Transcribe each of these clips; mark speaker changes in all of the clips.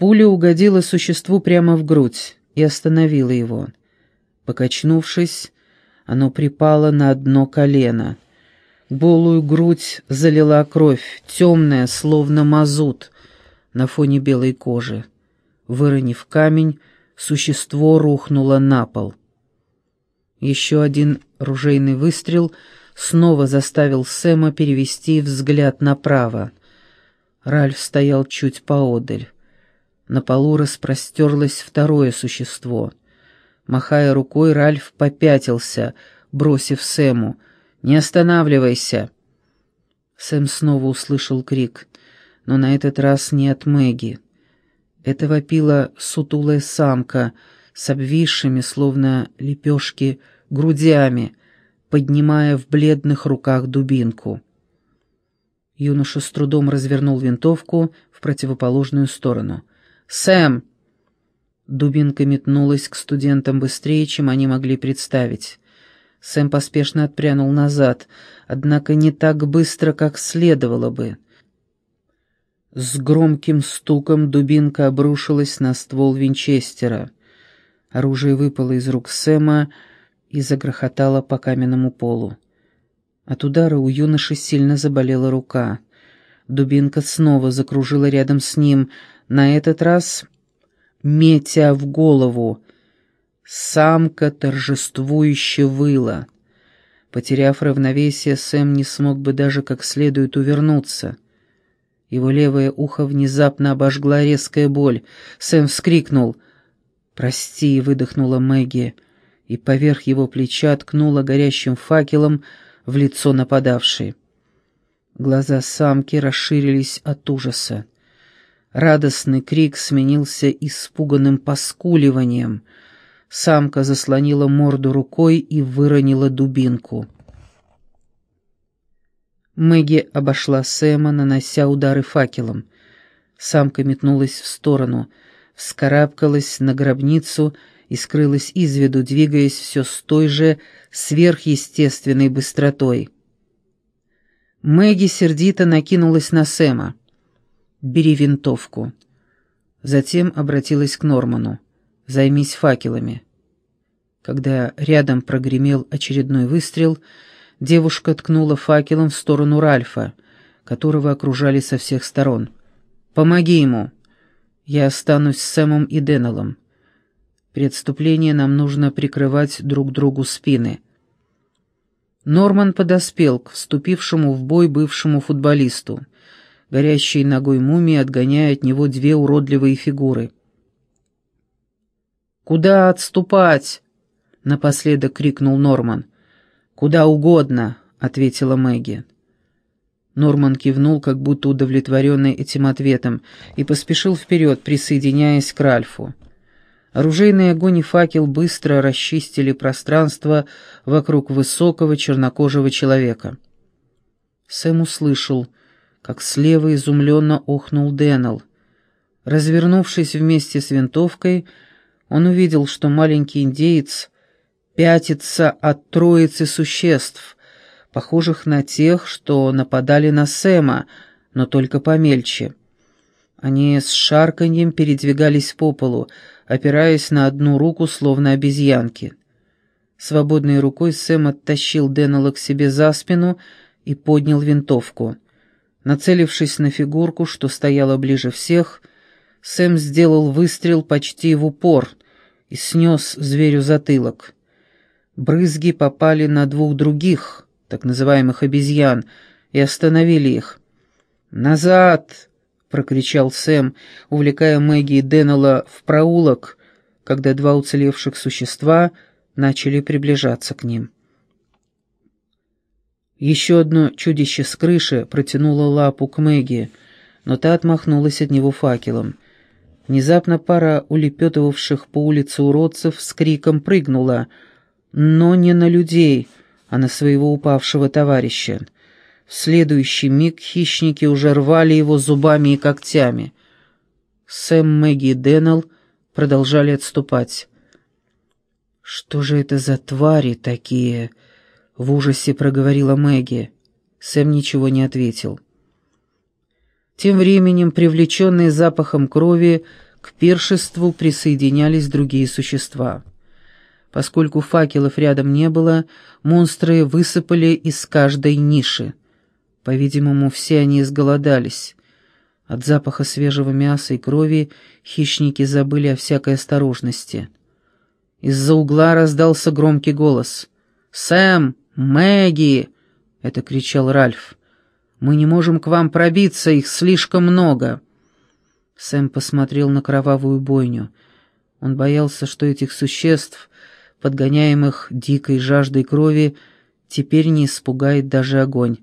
Speaker 1: Пуля угодила существу прямо в грудь и остановила его. Покачнувшись, оно припало на одно колено. Голую грудь залила кровь, темная, словно мазут, на фоне белой кожи. Выронив камень, существо рухнуло на пол. Еще один ружейный выстрел снова заставил Сэма перевести взгляд направо. Ральф стоял чуть поодаль. На полу распростерлось второе существо. Махая рукой, Ральф попятился, бросив Сэму. «Не останавливайся!» Сэм снова услышал крик, но на этот раз не от Мэгги. Это вопила сутулая самка с обвисшими, словно лепешки, грудями, поднимая в бледных руках дубинку. Юноша с трудом развернул винтовку в противоположную сторону. «Сэм!» Дубинка метнулась к студентам быстрее, чем они могли представить. Сэм поспешно отпрянул назад, однако не так быстро, как следовало бы. С громким стуком дубинка обрушилась на ствол винчестера. Оружие выпало из рук Сэма и загрохотало по каменному полу. От удара у юноши сильно заболела рука. Дубинка снова закружила рядом с ним, на этот раз метя в голову. Самка торжествующе выла. Потеряв равновесие, Сэм не смог бы даже как следует увернуться. Его левое ухо внезапно обожгла резкая боль. Сэм вскрикнул. «Прости», — выдохнула Мэгги, и поверх его плеча ткнула горящим факелом в лицо нападавшей. Глаза самки расширились от ужаса. Радостный крик сменился испуганным поскуливанием. Самка заслонила морду рукой и выронила дубинку. Мэгги обошла Сэма, нанося удары факелом. Самка метнулась в сторону, вскарабкалась на гробницу и скрылась из виду, двигаясь все с той же сверхъестественной быстротой. Мэгги сердито накинулась на Сэма. «Бери винтовку». Затем обратилась к Норману. «Займись факелами». Когда рядом прогремел очередной выстрел, девушка ткнула факелом в сторону Ральфа, которого окружали со всех сторон. «Помоги ему! Я останусь с Сэмом и Деннеллом. При отступлении нам нужно прикрывать друг другу спины». Норман подоспел к вступившему в бой бывшему футболисту горящей ногой мумии, отгоняя от него две уродливые фигуры. «Куда отступать?» — напоследок крикнул Норман. «Куда угодно», — ответила Мэгги. Норман кивнул, как будто удовлетворенный этим ответом, и поспешил вперед, присоединяясь к Ральфу. Оружейный огонь и факел быстро расчистили пространство вокруг высокого чернокожего человека. Сэм услышал — как слева изумленно охнул Дэннел. Развернувшись вместе с винтовкой, он увидел, что маленький индеец пятится от троицы существ, похожих на тех, что нападали на Сэма, но только помельче. Они с шарканьем передвигались по полу, опираясь на одну руку, словно обезьянки. Свободной рукой Сэм оттащил Деннелла к себе за спину и поднял винтовку — Нацелившись на фигурку, что стояла ближе всех, Сэм сделал выстрел почти в упор и снес зверю затылок. Брызги попали на двух других, так называемых обезьян, и остановили их. «Назад!» — прокричал Сэм, увлекая Мэгги и Деннелла в проулок, когда два уцелевших существа начали приближаться к ним. Еще одно чудище с крыши протянуло лапу к Мэгги, но та отмахнулась от него факелом. Внезапно пара улепетывавших по улице уродцев с криком прыгнула, но не на людей, а на своего упавшего товарища. В следующий миг хищники уже рвали его зубами и когтями. Сэм, Мэгги и Дэннел продолжали отступать. «Что же это за твари такие?» В ужасе проговорила Мэгги. Сэм ничего не ответил. Тем временем, привлеченные запахом крови, к пиршеству присоединялись другие существа. Поскольку факелов рядом не было, монстры высыпали из каждой ниши. По-видимому, все они изголодались. От запаха свежего мяса и крови хищники забыли о всякой осторожности. Из-за угла раздался громкий голос. «Сэм! Мэгги!» — это кричал Ральф. «Мы не можем к вам пробиться, их слишком много!» Сэм посмотрел на кровавую бойню. Он боялся, что этих существ, подгоняемых дикой жаждой крови, теперь не испугает даже огонь.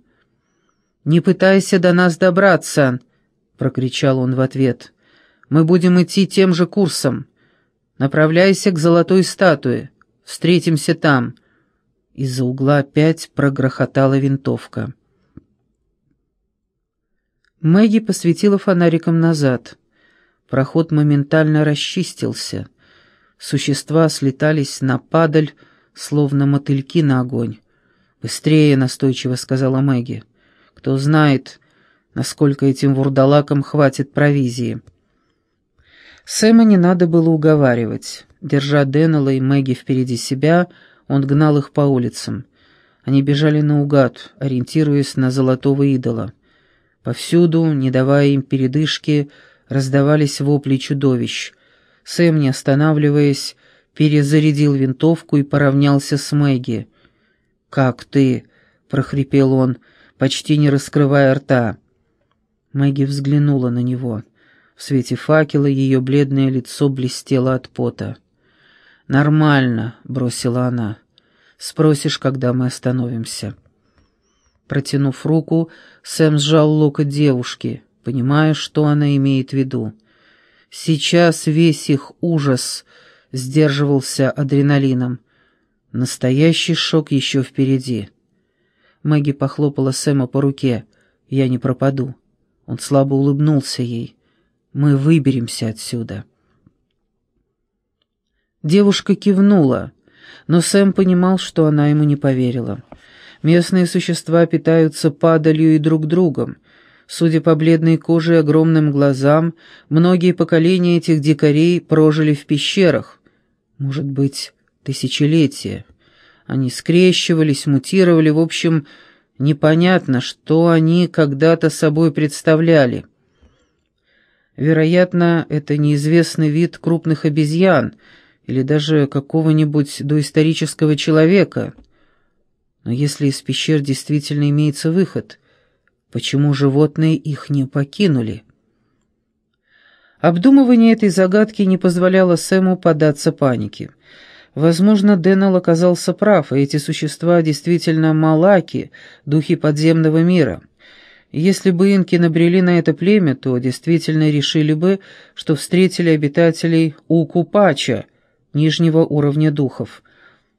Speaker 1: «Не пытайся до нас добраться!» — прокричал он в ответ. «Мы будем идти тем же курсом. Направляйся к золотой статуе. Встретимся там». Из-за угла опять прогрохотала винтовка. Мэгги посветила фонариком назад. Проход моментально расчистился. Существа слетались на падаль, словно мотыльки на огонь. «Быстрее!» — настойчиво сказала Мэгги. «Кто знает, насколько этим вурдалакам хватит провизии». Сэма не надо было уговаривать. Держа Деннелла и Мэгги впереди себя, он гнал их по улицам. Они бежали наугад, ориентируясь на золотого идола. Повсюду, не давая им передышки, раздавались вопли чудовищ. Сэм, не останавливаясь, перезарядил винтовку и поравнялся с Мэгги. «Как ты?» — прохрипел он, почти не раскрывая рта. Мэгги взглянула на него. В свете факела ее бледное лицо блестело от пота. «Нормально», — бросила она. «Спросишь, когда мы остановимся». Протянув руку, Сэм сжал локоть девушки, понимая, что она имеет в виду. Сейчас весь их ужас сдерживался адреналином. Настоящий шок еще впереди. Мэгги похлопала Сэма по руке. «Я не пропаду». Он слабо улыбнулся ей. «Мы выберемся отсюда». Девушка кивнула, но Сэм понимал, что она ему не поверила. Местные существа питаются падалью и друг другом. Судя по бледной коже и огромным глазам, многие поколения этих дикарей прожили в пещерах. Может быть, тысячелетия. Они скрещивались, мутировали, в общем, непонятно, что они когда-то собой представляли. Вероятно, это неизвестный вид крупных обезьян или даже какого-нибудь доисторического человека — но если из пещер действительно имеется выход, почему животные их не покинули? Обдумывание этой загадки не позволяло Сэму податься панике. Возможно, Дэннел оказался прав, и эти существа действительно малаки, духи подземного мира. Если бы инки набрели на это племя, то действительно решили бы, что встретили обитателей Укупача, нижнего уровня духов.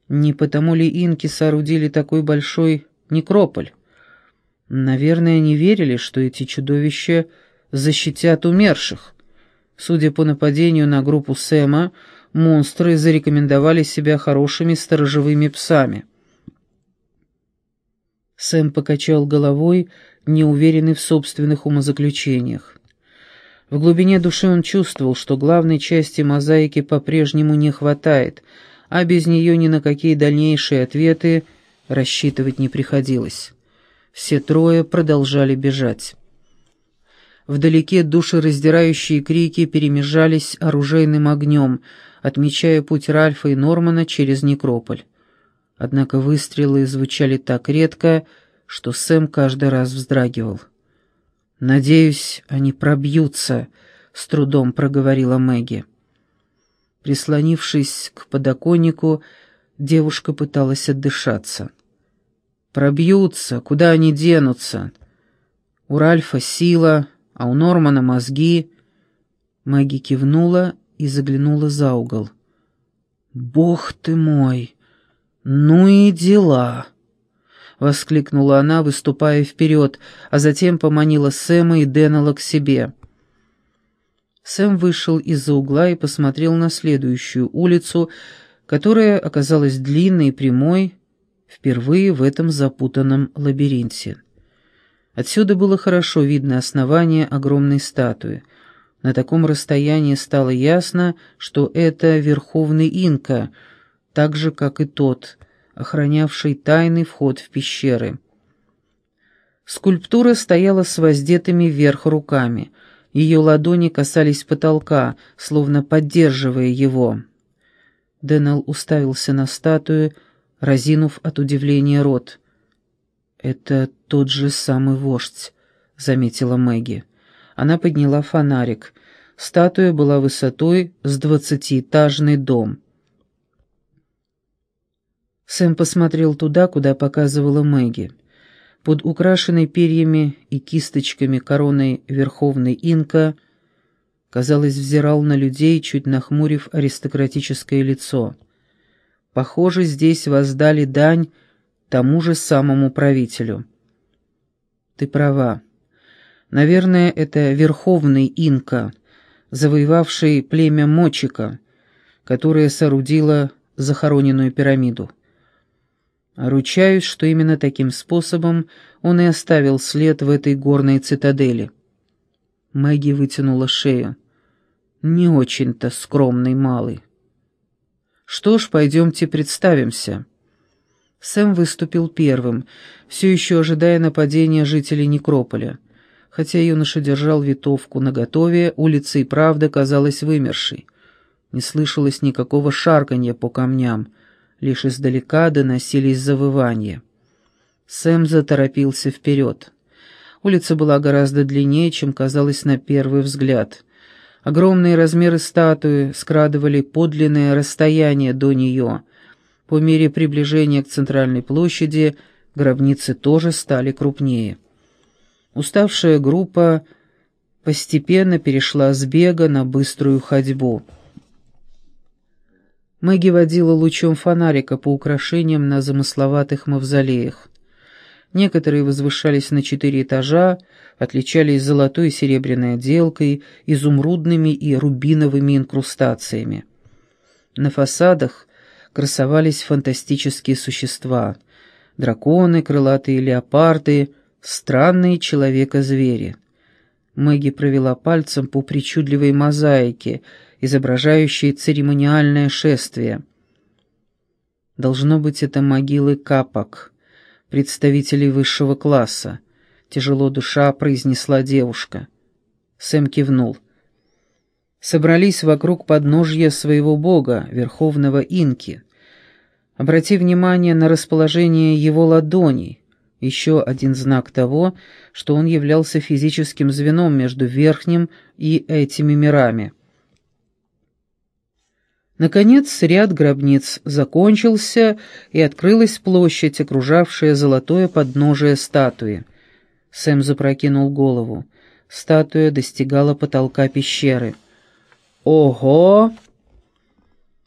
Speaker 1: Не потому ли инки соорудили такой большой некрополь? Наверное, они верили, что эти чудовища защитят умерших. Судя по нападению на группу Сэма, монстры зарекомендовали себя хорошими сторожевыми псами. Сэм покачал головой, неуверенный в собственных умозаключениях. В глубине души он чувствовал, что главной части мозаики по-прежнему не хватает — а без нее ни на какие дальнейшие ответы рассчитывать не приходилось. Все трое продолжали бежать. Вдалеке душераздирающие крики перемежались оружейным огнем, отмечая путь Ральфа и Нормана через некрополь. Однако выстрелы звучали так редко, что Сэм каждый раз вздрагивал. «Надеюсь, они пробьются», — с трудом проговорила Мэгги. Прислонившись к подоконнику, девушка пыталась отдышаться. «Пробьются, куда они денутся? У Ральфа сила, а у Нормана мозги». Мэгги кивнула и заглянула за угол. «Бог ты мой! Ну и дела!» — воскликнула она, выступая вперед, а затем поманила Сэма и Деннелла к себе. Сэм вышел из-за угла и посмотрел на следующую улицу, которая оказалась длинной и прямой, впервые в этом запутанном лабиринте. Отсюда было хорошо видно основание огромной статуи. На таком расстоянии стало ясно, что это верховный инка, так же, как и тот, охранявший тайный вход в пещеры. Скульптура стояла с воздетыми вверх руками. Ее ладони касались потолка, словно поддерживая его. Дэннел уставился на статую, разинув от удивления рот. «Это тот же самый вождь», — заметила Мэгги. Она подняла фонарик. Статуя была высотой с двадцатиэтажный дом. Сэм посмотрел туда, куда показывала Мэгги. Под украшенной перьями и кисточками короной верховный инка, казалось, взирал на людей, чуть нахмурив аристократическое лицо. Похоже, здесь воздали дань тому же самому правителю. «Ты права. Наверное, это верховный инка, завоевавший племя Мочика, которое соорудило захороненную пирамиду. Ручаюсь, что именно таким способом он и оставил след в этой горной цитадели. Мэгги вытянула шею. Не очень-то скромный малый. Что ж, пойдемте представимся. Сэм выступил первым, все еще ожидая нападения жителей Некрополя. Хотя юноша держал витовку наготове, улица и правда казалась вымершей. Не слышалось никакого шарканья по камням — лишь издалека доносились завывания. Сэм заторопился вперед. Улица была гораздо длиннее, чем казалось на первый взгляд. Огромные размеры статуи скрадывали подлинное расстояние до нее. По мере приближения к центральной площади гробницы тоже стали крупнее. Уставшая группа постепенно перешла с бега на быструю ходьбу — Мэгги водила лучом фонарика по украшениям на замысловатых мавзолеях. Некоторые возвышались на четыре этажа, отличались золотой и серебряной отделкой, изумрудными и рубиновыми инкрустациями. На фасадах красовались фантастические существа — драконы, крылатые леопарды, странные человека-звери. Мэгги провела пальцем по причудливой мозаике — изображающие церемониальное шествие. Должно быть, это могилы капок, представителей высшего класса. Тяжело душа произнесла девушка. Сэм кивнул. Собрались вокруг подножья своего бога, верховного инки. Обрати внимание на расположение его ладоней, еще один знак того, что он являлся физическим звеном между верхним и этими мирами. Наконец ряд гробниц закончился, и открылась площадь, окружавшая золотое подножие статуи. Сэм запрокинул голову. Статуя достигала потолка пещеры. «Ого!»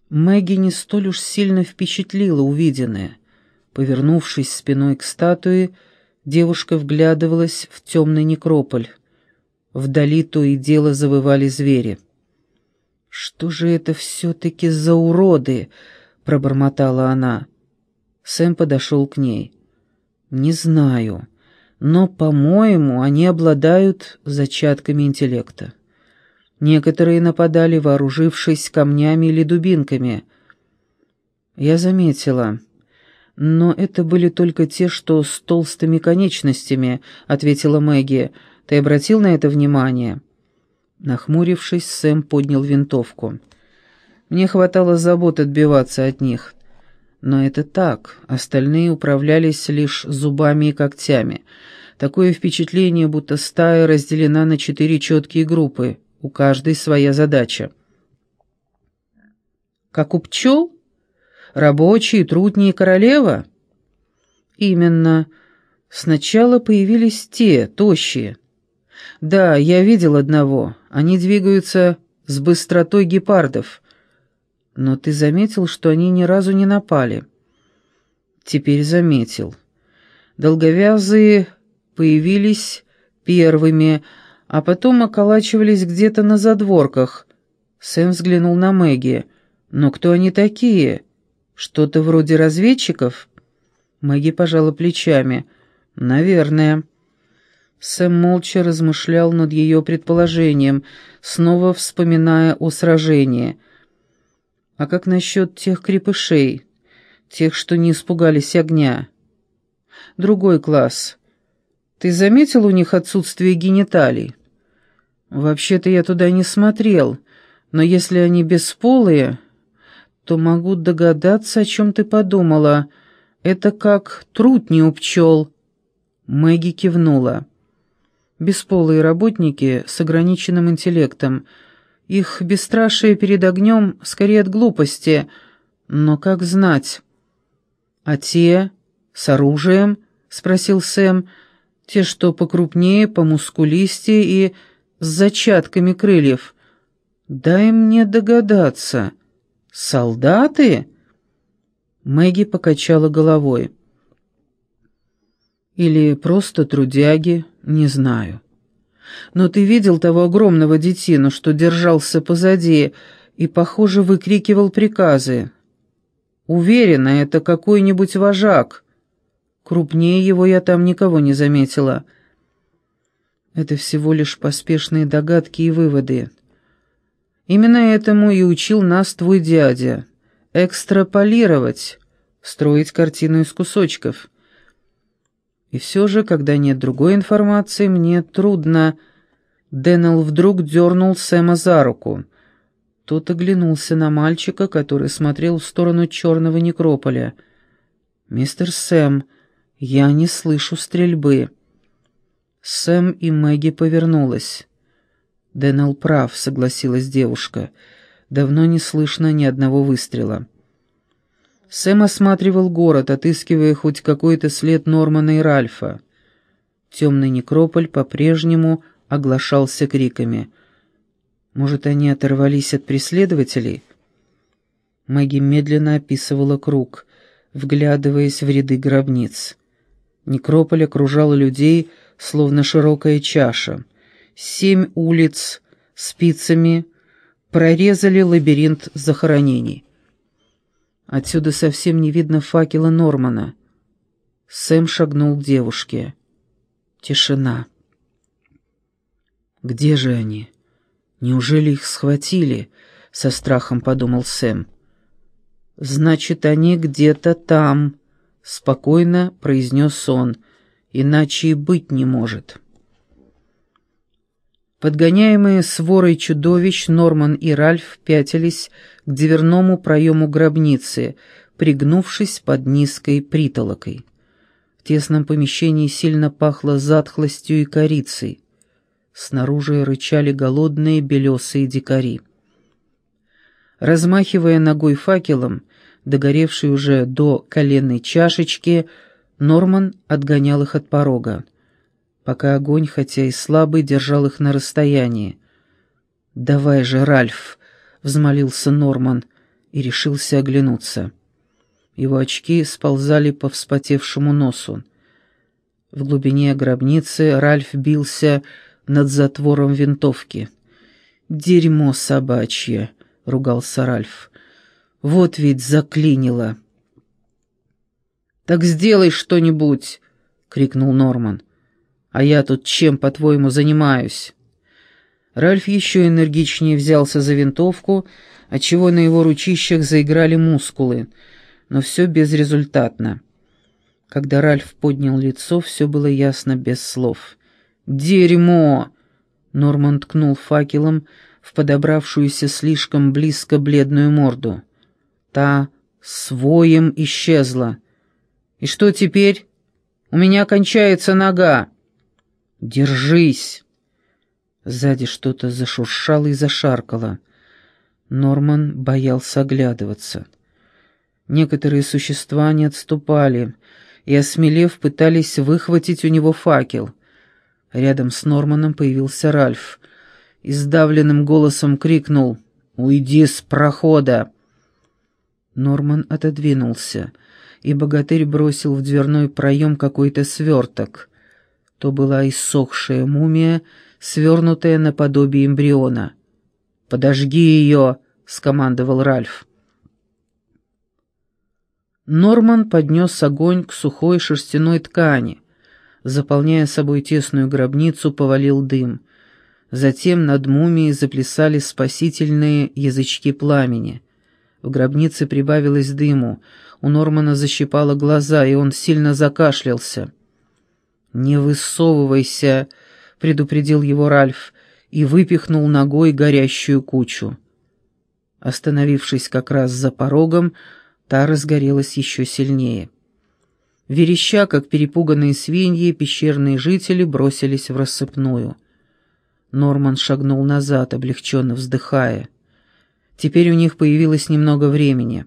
Speaker 1: Мэгги не столь уж сильно впечатлила увиденное. Повернувшись спиной к статуе, девушка вглядывалась в темный некрополь. Вдали то и дело завывали звери. «Что же это все-таки за уроды?» — пробормотала она. Сэм подошел к ней. «Не знаю, но, по-моему, они обладают зачатками интеллекта. Некоторые нападали, вооружившись камнями или дубинками. Я заметила. Но это были только те, что с толстыми конечностями», — ответила Мэгги. «Ты обратил на это внимание?» Нахмурившись, Сэм поднял винтовку. Мне хватало забот отбиваться от них. Но это так, остальные управлялись лишь зубами и когтями. Такое впечатление, будто стая разделена на четыре четкие группы, у каждой своя задача. «Как у пчел? Рабочие, трутни и королева?» «Именно. Сначала появились те, тощие». «Да, я видел одного. Они двигаются с быстротой гепардов. Но ты заметил, что они ни разу не напали?» «Теперь заметил. Долговязые появились первыми, а потом околачивались где-то на задворках». Сэм взглянул на Мэгги. «Но кто они такие? Что-то вроде разведчиков?» Мэгги пожала плечами. «Наверное». Сэм молча размышлял над ее предположением, снова вспоминая о сражении. «А как насчет тех крепышей, тех, что не испугались огня?» «Другой класс. Ты заметил у них отсутствие гениталий?» «Вообще-то я туда не смотрел, но если они бесполые, то могу догадаться, о чем ты подумала. Это как трутни у пчел». Мэгги кивнула. Бесполые работники с ограниченным интеллектом. Их бесстрашие перед огнем скорее от глупости, но как знать? «А те? С оружием?» — спросил Сэм. «Те, что покрупнее, помускулистее и с зачатками крыльев. Дай мне догадаться. Солдаты?» Мэгги покачала головой. «Или просто трудяги, не знаю. Но ты видел того огромного детину, что держался позади и, похоже, выкрикивал приказы? Уверена, это какой-нибудь вожак. Крупнее его я там никого не заметила. Это всего лишь поспешные догадки и выводы. Именно этому и учил нас твой дядя. Экстраполировать, строить картину из кусочков. И все же, когда нет другой информации, мне трудно... Дэннел вдруг дернул Сэма за руку. Тот оглянулся на мальчика, который смотрел в сторону черного некрополя. «Мистер Сэм, я не слышу стрельбы». Сэм и Мэгги повернулась. «Дэннел прав», — согласилась девушка. «Давно не слышно ни одного выстрела». Сэм осматривал город, отыскивая хоть какой-то след Нормана и Ральфа. Темный некрополь по-прежнему оглашался криками. «Может, они оторвались от преследователей?» Мэгги медленно описывала круг, вглядываясь в ряды гробниц. Некрополь окружал людей, словно широкая чаша. Семь улиц спицами прорезали лабиринт захоронений. Отсюда совсем не видно факела Нормана. Сэм шагнул к девушке. Тишина. «Где же они? Неужели их схватили?» — со страхом подумал Сэм. «Значит, они где-то там», — спокойно произнес он, — «иначе и быть не может». Подгоняемые сворой чудовищ, Норман и Ральф пятились к дверному проему гробницы, пригнувшись под низкой притолокой. В тесном помещении сильно пахло затхлостью и корицей. Снаружи рычали голодные белесые дикари. Размахивая ногой факелом, догоревший уже до коленной чашечки, Норман отгонял их от порога пока огонь, хотя и слабый, держал их на расстоянии. «Давай же, Ральф!» — взмолился Норман и решился оглянуться. Его очки сползали по вспотевшему носу. В глубине гробницы Ральф бился над затвором винтовки. «Дерьмо собачье!» — ругался Ральф. «Вот ведь заклинило!» «Так сделай что-нибудь!» — крикнул Норман. А я тут чем, по-твоему, занимаюсь?» Ральф еще энергичнее взялся за винтовку, отчего на его ручищах заиграли мускулы, но все безрезультатно. Когда Ральф поднял лицо, все было ясно без слов. «Дерьмо!» Норман ткнул факелом в подобравшуюся слишком близко бледную морду. Та своем исчезла. «И что теперь? У меня кончается нога!» «Держись!» Сзади что-то зашуршало и зашаркало. Норман боялся оглядываться. Некоторые существа не отступали и, осмелев, пытались выхватить у него факел. Рядом с Норманом появился Ральф. И сдавленным голосом крикнул «Уйди с прохода!» Норман отодвинулся, и богатырь бросил в дверной проем какой-то сверток — то была иссохшая мумия, свернутая наподобие эмбриона. «Подожги ее!» — скомандовал Ральф. Норман поднес огонь к сухой шерстяной ткани, Заполняя собой тесную гробницу, повалил дым. Затем над мумией заплясали спасительные язычки пламени. В гробнице прибавилось дыму. У Нормана защипало глаза, и он сильно закашлялся. «Не высовывайся», — предупредил его Ральф, и выпихнул ногой горящую кучу. Остановившись как раз за порогом, та разгорелась еще сильнее. Вереща, как перепуганные свиньи, пещерные жители бросились в рассыпную. Норман шагнул назад, облегченно вздыхая. Теперь у них появилось немного времени.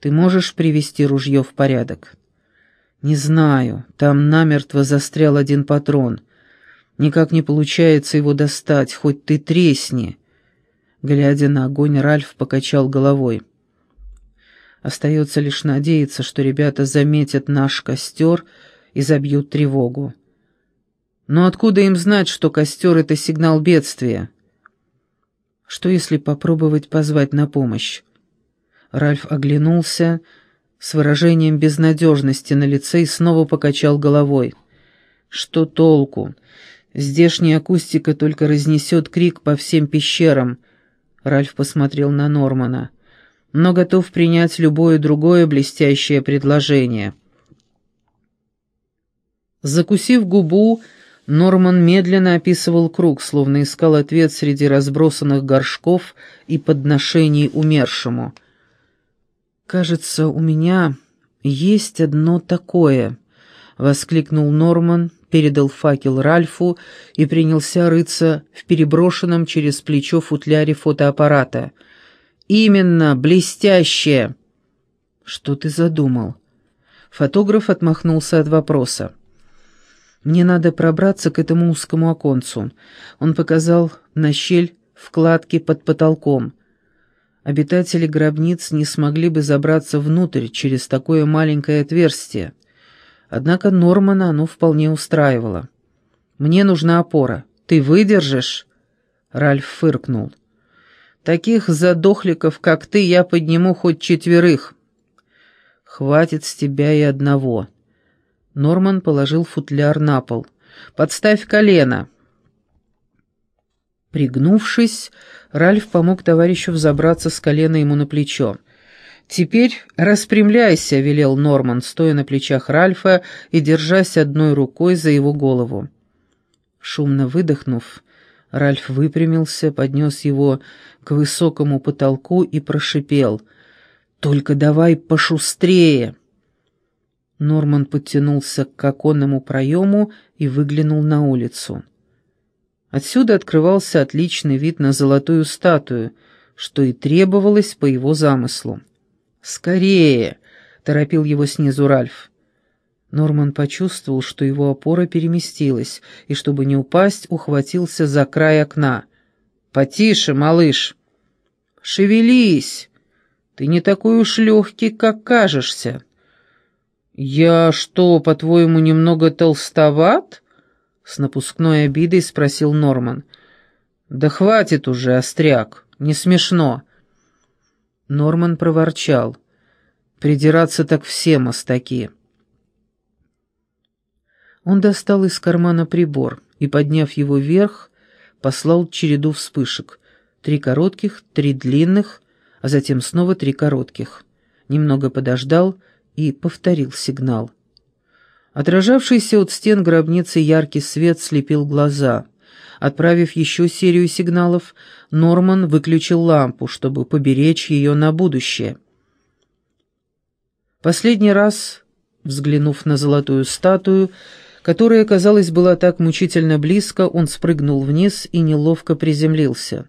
Speaker 1: «Ты можешь привести ружье в порядок?» «Не знаю. Там намертво застрял один патрон. Никак не получается его достать, хоть ты тресни». Глядя на огонь, Ральф покачал головой. Остается лишь надеяться, что ребята заметят наш костер и забьют тревогу. Но откуда им знать, что костер — это сигнал бедствия? Что если попробовать позвать на помощь? Ральф оглянулся с выражением безнадежности на лице и снова покачал головой. Что толку? Здешняя акустика только разнесет крик по всем пещерам — Ральф посмотрел на Нормана. «Но готов принять любое другое блестящее предложение». Закусив губу, Норман медленно описывал круг, словно искал ответ среди разбросанных горшков и подношений умершему. «Кажется, у меня есть одно такое», — воскликнул Норман, передал факел Ральфу и принялся рыться в переброшенном через плечо футляре фотоаппарата. «Именно, блестящее!» «Что ты задумал?» Фотограф отмахнулся от вопроса. «Мне надо пробраться к этому узкому оконцу». Он показал на щель вкладки под потолком. Обитатели гробниц не смогли бы забраться внутрь через такое маленькое отверстие. Однако Нормана оно вполне устраивало. «Мне нужна опора. Ты выдержишь?» Ральф фыркнул. «Таких задохликов, как ты, я подниму хоть четверых». «Хватит с тебя и одного». Норман положил футляр на пол. «Подставь колено». Пригнувшись, Ральф помог товарищу взобраться с колена ему на плечо. «Теперь распрямляйся», — велел Норман, стоя на плечах Ральфа и держась одной рукой за его голову. Шумно выдохнув, Ральф выпрямился, поднес его к высокому потолку и прошипел. «Только давай пошустрее!» Норман подтянулся к оконному проему и выглянул на улицу. Отсюда открывался отличный вид на золотую статую, что и требовалось по его замыслу. «Скорее!» — торопил его снизу Ральф. Норман почувствовал, что его опора переместилась, и, чтобы не упасть, ухватился за край окна. «Потише, малыш!» «Шевелись! Ты не такой уж легкий, как кажешься!» «Я что, по-твоему, немного толстоват?» С напускной обидой спросил Норман. «Да хватит уже, остряк, не смешно!» Норман проворчал. «Придираться так все мостаки». Он достал из кармана прибор и, подняв его вверх, послал череду вспышек. Три коротких, три длинных, а затем снова три коротких. Немного подождал и повторил сигнал. Отражавшийся от стен гробницы яркий свет слепил глаза. Отправив еще серию сигналов, Норман выключил лампу, чтобы поберечь ее на будущее. Последний раз, взглянув на золотую статую, которая, казалось, была так мучительно близко, он спрыгнул вниз и неловко приземлился.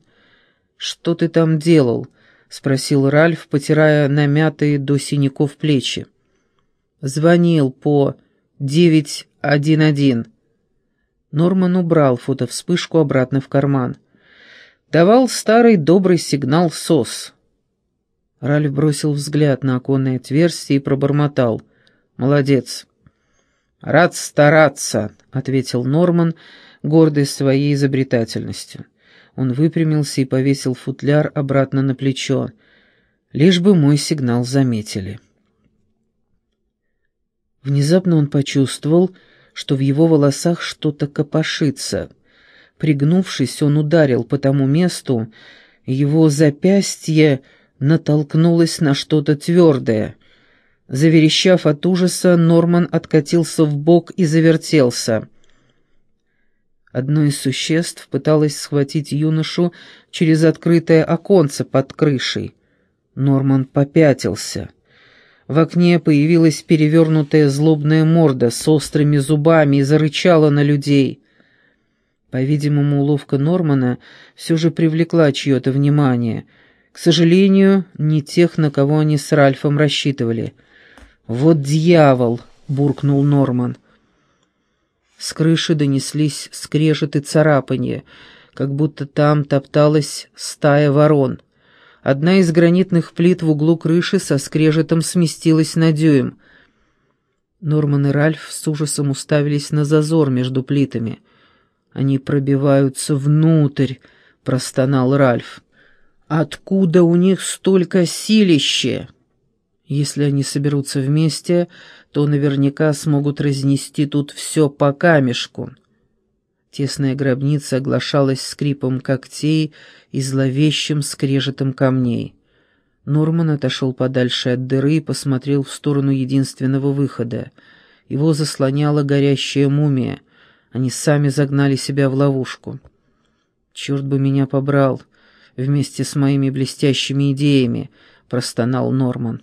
Speaker 1: «Что ты там делал?» — спросил Ральф, потирая намятые до синяков плечи. «Звонил по 911. Норман убрал фотовспышку обратно в карман. Давал старый добрый сигнал СОС. Ральф бросил взгляд на оконное отверстие и пробормотал. «Молодец». «Рад стараться», — ответил Норман, гордый своей изобретательностью. Он выпрямился и повесил футляр обратно на плечо. «Лишь бы мой сигнал заметили». Внезапно он почувствовал, что в его волосах что-то копошится. Пригнувшись, он ударил по тому месту, его запястье натолкнулось на что-то твердое. Заверещав от ужаса, Норман откатился в бок и завертелся. Одно из существ пыталось схватить юношу через открытое оконце под крышей. Норман попятился. В окне появилась перевернутая злобная морда с острыми зубами и зарычала на людей. По-видимому, уловка Нормана все же привлекла чье-то внимание. К сожалению, не тех, на кого они с Ральфом рассчитывали. «Вот дьявол!» — буркнул Норман. С крыши донеслись скрежет и царапанье, как будто там топталась стая ворон. Одна из гранитных плит в углу крыши со скрежетом сместилась на дюйм. Норман и Ральф с ужасом уставились на зазор между плитами. «Они пробиваются внутрь», — простонал Ральф. «Откуда у них столько силища?» Если они соберутся вместе, то наверняка смогут разнести тут все по камешку. Тесная гробница оглашалась скрипом когтей и зловещим скрежетом камней. Норман отошел подальше от дыры и посмотрел в сторону единственного выхода. Его заслоняла горящая мумия. Они сами загнали себя в ловушку. «Черт бы меня побрал!» вместе с моими блестящими идеями», — простонал Норман.